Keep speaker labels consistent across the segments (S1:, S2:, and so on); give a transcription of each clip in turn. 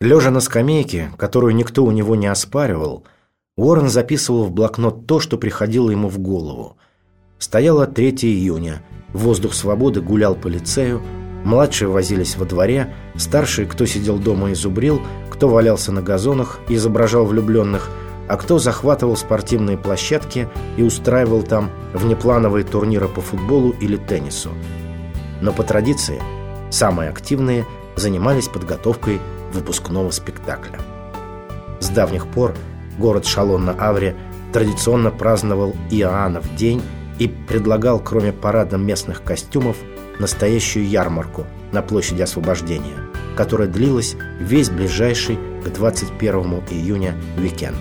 S1: Лежа на скамейке, которую никто у него не оспаривал, Уоррен записывал в блокнот то, что приходило ему в голову. Стояло 3 июня, воздух свободы гулял по лицею, младшие возились во дворе, старшие, кто сидел дома и зубрил, кто валялся на газонах и изображал влюбленных, а кто захватывал спортивные площадки и устраивал там внеплановые турниры по футболу или теннису. Но по традиции самые активные занимались подготовкой выпускного спектакля. С давних пор город Шалон на Авре традиционно праздновал Иоаннов день и предлагал, кроме парада местных костюмов, настоящую ярмарку на площади Освобождения, которая длилась весь ближайший к 21 июня уикенд.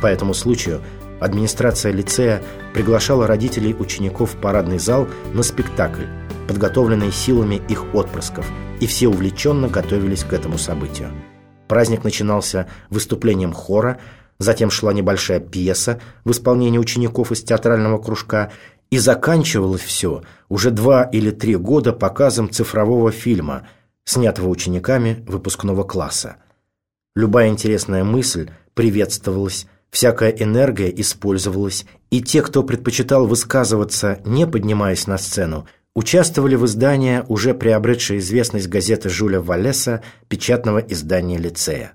S1: По этому случаю администрация лицея приглашала родителей учеников в парадный зал на спектакль, подготовленный силами их отпрысков – и все увлеченно готовились к этому событию. Праздник начинался выступлением хора, затем шла небольшая пьеса в исполнении учеников из театрального кружка, и заканчивалось все уже два или три года показом цифрового фильма, снятого учениками выпускного класса. Любая интересная мысль приветствовалась, всякая энергия использовалась, и те, кто предпочитал высказываться, не поднимаясь на сцену, участвовали в издании уже приобретшей известность газеты Жюля Валеса, печатного издания лицея.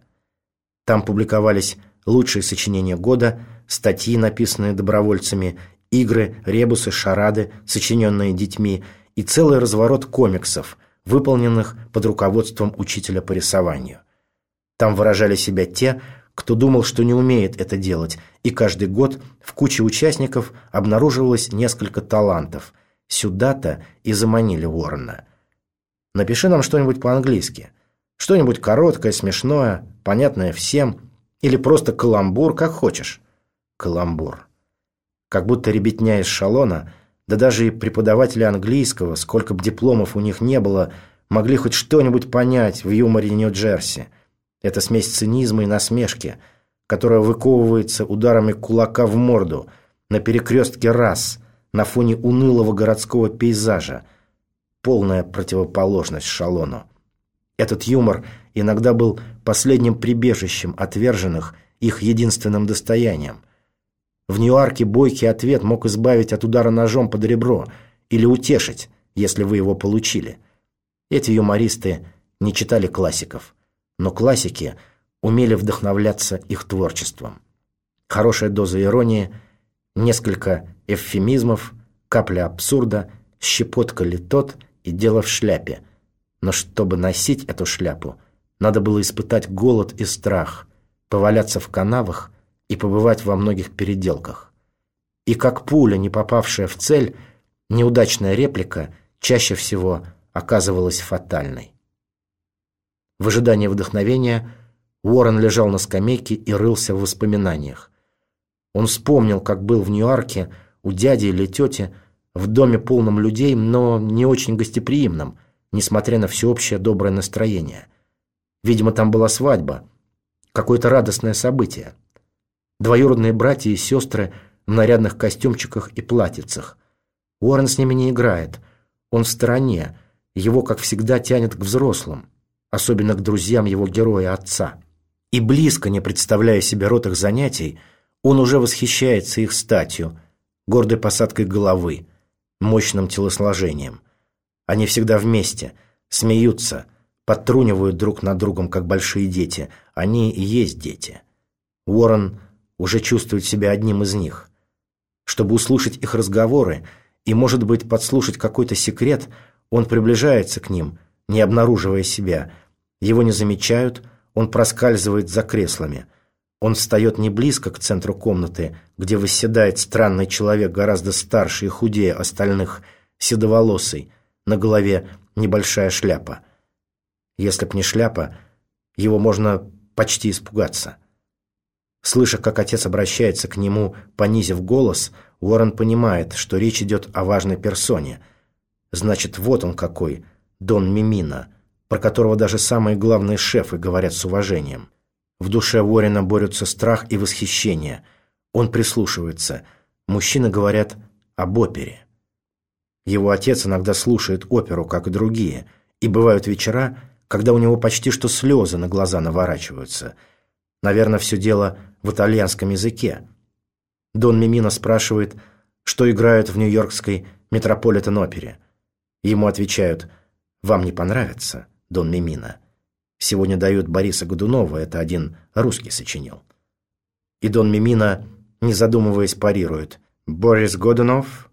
S1: Там публиковались лучшие сочинения года, статьи, написанные добровольцами, игры, ребусы, шарады, сочиненные детьми и целый разворот комиксов, выполненных под руководством учителя по рисованию. Там выражали себя те, кто думал, что не умеет это делать, и каждый год в куче участников обнаруживалось несколько талантов – Сюда-то и заманили Уоррена. Напиши нам что-нибудь по-английски. Что-нибудь короткое, смешное, понятное всем. Или просто каламбур, как хочешь. Каламбур. Как будто ребятня из шалона, да даже и преподаватели английского, сколько бы дипломов у них не было, могли хоть что-нибудь понять в юморе Нью-Джерси. Это смесь цинизма и насмешки, которая выковывается ударами кулака в морду на перекрестке раз – на фоне унылого городского пейзажа. Полная противоположность шалону. Этот юмор иногда был последним прибежищем отверженных, их единственным достоянием. В Ньюарке бойкий ответ мог избавить от удара ножом под ребро или утешить, если вы его получили. Эти юмористы не читали классиков, но классики умели вдохновляться их творчеством. Хорошая доза иронии – Несколько эвфемизмов, капля абсурда, щепотка литот и дело в шляпе. Но чтобы носить эту шляпу, надо было испытать голод и страх, поваляться в канавах и побывать во многих переделках. И как пуля, не попавшая в цель, неудачная реплика чаще всего оказывалась фатальной. В ожидании вдохновения Уоррен лежал на скамейке и рылся в воспоминаниях. Он вспомнил, как был в Нью-Йорке у дяди или тети, в доме полном людей, но не очень гостеприимном, несмотря на всеобщее доброе настроение. Видимо, там была свадьба, какое-то радостное событие. Двоюродные братья и сестры в нарядных костюмчиках и платьицах. Уоррен с ними не играет, он в стороне, его, как всегда, тянет к взрослым, особенно к друзьям его героя отца. И близко не представляя себе рот их занятий, он уже восхищается их статью, гордой посадкой головы, мощным телосложением. Они всегда вместе, смеются, подтрунивают друг над другом, как большие дети. Они и есть дети. Уоррен уже чувствует себя одним из них. Чтобы услышать их разговоры и, может быть, подслушать какой-то секрет, он приближается к ним, не обнаруживая себя. Его не замечают, он проскальзывает за креслами – он встает не близко к центру комнаты, где восседает странный человек, гораздо старше и худее остальных, седоволосый, на голове небольшая шляпа. Если б не шляпа, его можно почти испугаться. Слыша, как отец обращается к нему, понизив голос, Уоррен понимает, что речь идет о важной персоне. Значит, вот он какой, Дон Мимина, про которого даже самые главные шефы говорят с уважением. В душе Уоррена борются страх и восхищение. Он прислушивается. Мужчины говорят об опере. Его отец иногда слушает оперу, как и другие, и бывают вечера, когда у него почти что слезы на глаза наворачиваются. Наверное, все дело в итальянском языке. Дон Мимино спрашивает, что играют в нью-йоркской Метрополитен-опере. Ему отвечают «Вам не понравится, Дон Мимино». Сегодня дают Бориса Годунова, это один русский сочинил. И Дон Мимино, не задумываясь, парирует «Борис Годунов,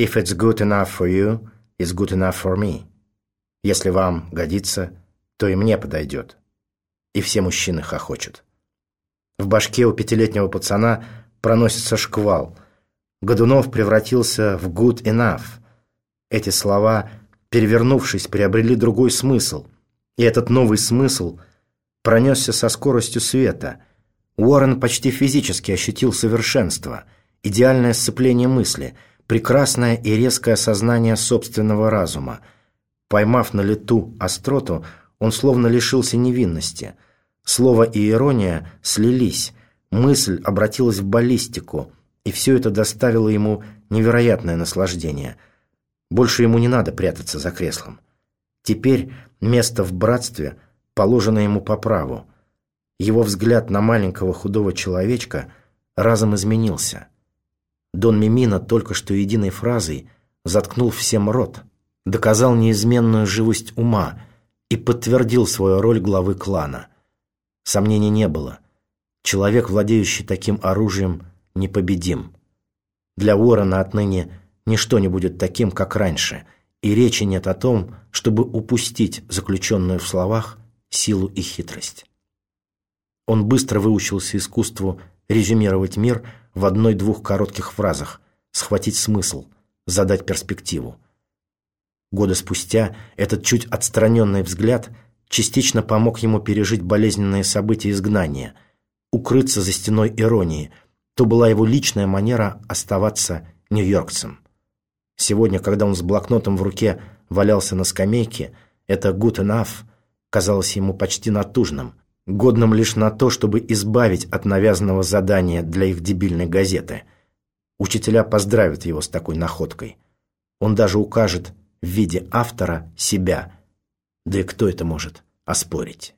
S1: if it's good enough for you, it's good enough for me». Если вам годится, то и мне подойдет. И все мужчины хохочут. В башке у пятилетнего пацана проносится шквал. Годунов превратился в good enough. Эти слова, перевернувшись, приобрели другой смысл. И этот новый смысл пронесся со скоростью света. Уоррен почти физически ощутил совершенство, идеальное сцепление мысли, прекрасное и резкое осознание собственного разума – Поймав на лету остроту, он словно лишился невинности. Слово и ирония слились, мысль обратилась в баллистику, и все это доставило ему невероятное наслаждение. Больше ему не надо прятаться за креслом. Теперь место в братстве положено ему по праву. Его взгляд на маленького худого человечка разом изменился. Дон Мимино только что единой фразой заткнул всем рот – доказал неизменную живость ума и подтвердил свою роль главы клана. Сомнений не было. Человек, владеющий таким оружием, непобедим. Для Уоррена отныне ничто не будет таким, как раньше, и речи нет о том, чтобы упустить заключенную в словах силу и хитрость. Он быстро выучился искусству резюмировать мир в одной-двух коротких фразах, схватить смысл, задать перспективу. Года спустя этот чуть отстраненный взгляд частично помог ему пережить болезненные события изгнания, укрыться за стеной иронии. То была его личная манера оставаться нью-йоркцем. Сегодня, когда он с блокнотом в руке валялся на скамейке, это «good enough» казалось ему почти натужным, годным лишь на то, чтобы избавить от навязанного задания для их дебильной газеты. Учителя поздравят его с такой находкой. Он даже укажет – в виде автора себя. Да и кто это может оспорить?